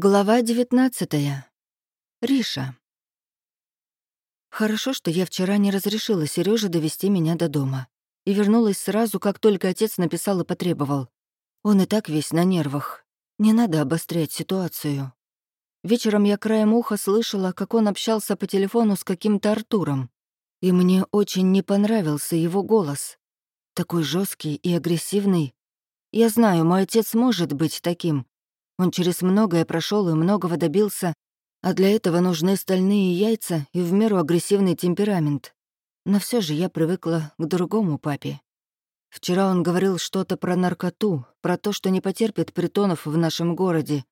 Глава 19. Риша. Хорошо, что я вчера не разрешила Сереже довести меня до дома. И вернулась сразу, как только отец написал и потребовал. Он и так весь на нервах. Не надо обострять ситуацию. Вечером я краем уха слышала, как он общался по телефону с каким-то Артуром. И мне очень не понравился его голос. Такой жесткий и агрессивный. Я знаю, мой отец может быть таким, он через многое прошел и многого добился, а для этого нужны стальные яйца и в меру агрессивный темперамент. Но все же я привыкла к другому папе. Вчера он говорил что-то про наркоту, про то, что не потерпит притонов в нашем городе.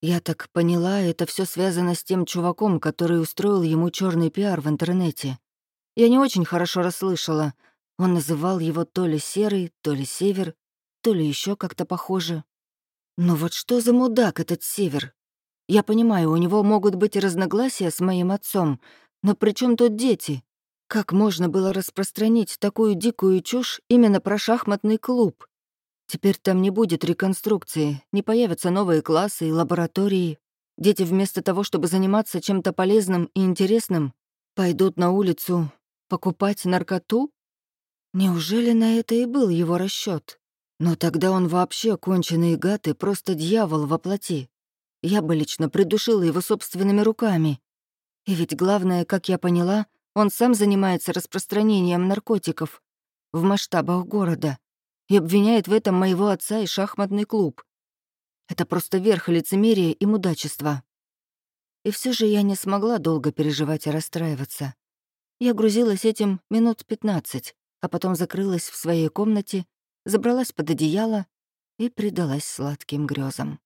Я так поняла, это все связано с тем чуваком, который устроил ему черный пиар в интернете. Я не очень хорошо расслышала. Он называл его то ли серый, то ли север, то ли еще как-то похоже. Но вот что за мудак этот Север? Я понимаю, у него могут быть разногласия с моим отцом, но при чем тут дети? Как можно было распространить такую дикую чушь именно про шахматный клуб? Теперь там не будет реконструкции, не появятся новые классы и лаборатории. Дети вместо того, чтобы заниматься чем-то полезным и интересным, пойдут на улицу покупать наркоту? Неужели на это и был его расчет? Но тогда он вообще конченый гад и просто дьявол во плоти. Я бы лично придушила его собственными руками. И ведь главное, как я поняла, он сам занимается распространением наркотиков в масштабах города и обвиняет в этом моего отца и шахматный клуб. Это просто верх лицемерия и мудачества. И все же я не смогла долго переживать и расстраиваться. Я грузилась этим минут пятнадцать, а потом закрылась в своей комнате забралась под одеяло и предалась сладким грезам.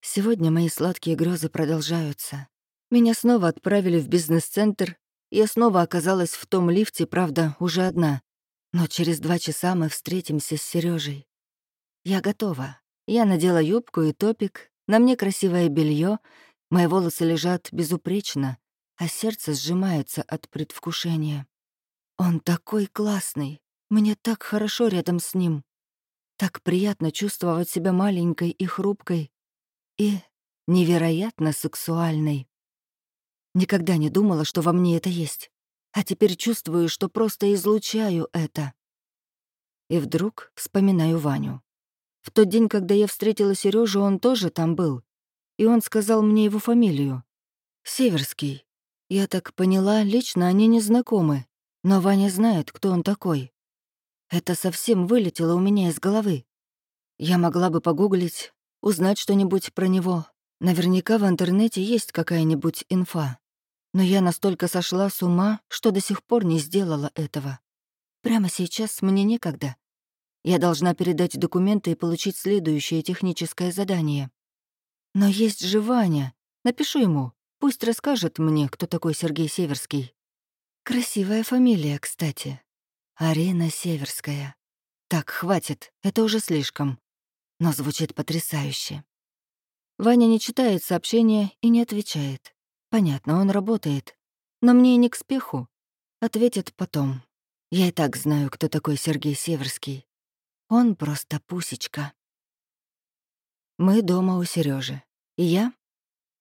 Сегодня мои сладкие грезы продолжаются. Меня снова отправили в бизнес-центр, я снова оказалась в том лифте, правда, уже одна. Но через два часа мы встретимся с Сережей. Я готова. Я надела юбку и топик, на мне красивое белье, мои волосы лежат безупречно, а сердце сжимается от предвкушения. Он такой классный, мне так хорошо рядом с ним. Так приятно чувствовать себя маленькой и хрупкой. И невероятно сексуальной. Никогда не думала, что во мне это есть. А теперь чувствую, что просто излучаю это. И вдруг вспоминаю Ваню. В тот день, когда я встретила Сережу, он тоже там был. И он сказал мне его фамилию. Северский. Я так поняла, лично они не знакомы. Но Ваня знает, кто он такой. Это совсем вылетело у меня из головы. Я могла бы погуглить, узнать что-нибудь про него. Наверняка в интернете есть какая-нибудь инфа. Но я настолько сошла с ума, что до сих пор не сделала этого. Прямо сейчас мне некогда. Я должна передать документы и получить следующее техническое задание. Но есть же Ваня. Напишу ему. Пусть расскажет мне, кто такой Сергей Северский. Красивая фамилия, кстати. Арина Северская. Так, хватит, это уже слишком. Но звучит потрясающе. Ваня не читает сообщения и не отвечает. Понятно, он работает. Но мне не к спеху. Ответит потом. Я и так знаю, кто такой Сергей Северский. Он просто пусечка. Мы дома у Сережи. И я?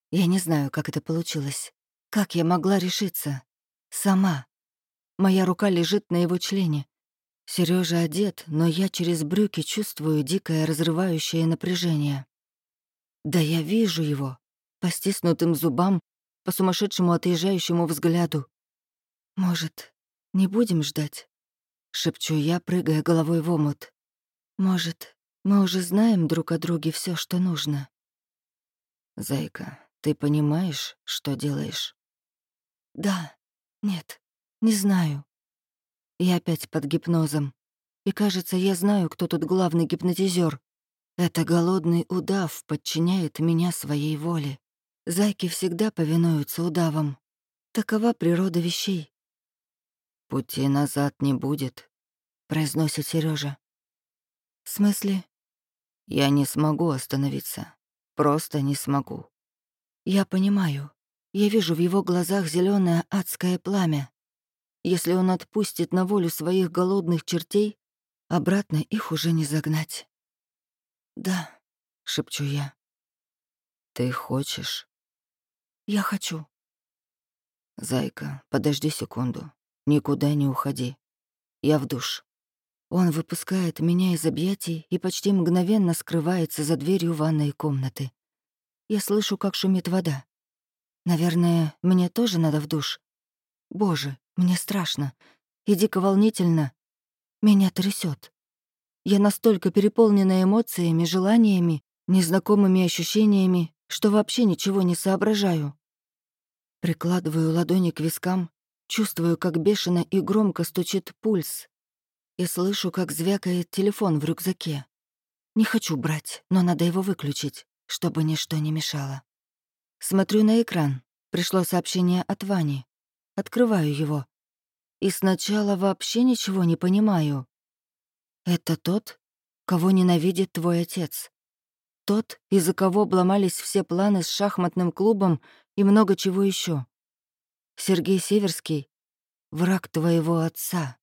Я не знаю, как это получилось. Как я могла решиться? Сама. Моя рука лежит на его члене. Сережа одет, но я через брюки чувствую дикое разрывающее напряжение. Да я вижу его, по стиснутым зубам, по сумасшедшему отъезжающему взгляду. «Может, не будем ждать?» — шепчу я, прыгая головой в омут. «Может, мы уже знаем друг о друге все, что нужно?» «Зайка, ты понимаешь, что делаешь?» «Да, нет, не знаю. Я опять под гипнозом. И кажется, я знаю, кто тут главный гипнотизер. Это голодный удав подчиняет меня своей воле. Зайки всегда повинуются удавам. Такова природа вещей. «Пути назад не будет», — произносит Сережа. «В смысле?» «Я не смогу остановиться. Просто не смогу». «Я понимаю. Я вижу в его глазах зеленое адское пламя. Если он отпустит на волю своих голодных чертей, обратно их уже не загнать. «Да», — шепчу я. Ты хочешь? Я хочу. Зайка, подожди секунду. Никуда не уходи. Я в душ. Он выпускает меня из объятий и почти мгновенно скрывается за дверью ванной комнаты. Я слышу, как шумит вода. Наверное, мне тоже надо в душ. Боже, мне страшно и дико волнительно. Меня трясет. Я настолько переполнена эмоциями, желаниями, незнакомыми ощущениями, что вообще ничего не соображаю. Прикладываю ладони к вискам, чувствую, как бешено и громко стучит пульс, и слышу, как звякает телефон в рюкзаке. Не хочу брать, но надо его выключить, чтобы ничто не мешало. Смотрю на экран. Пришло сообщение от Вани. Открываю его. И сначала вообще ничего не понимаю. Это тот, кого ненавидит твой отец. Тот, из-за кого обломались все планы с шахматным клубом и много чего еще. Сергей Северский — враг твоего отца.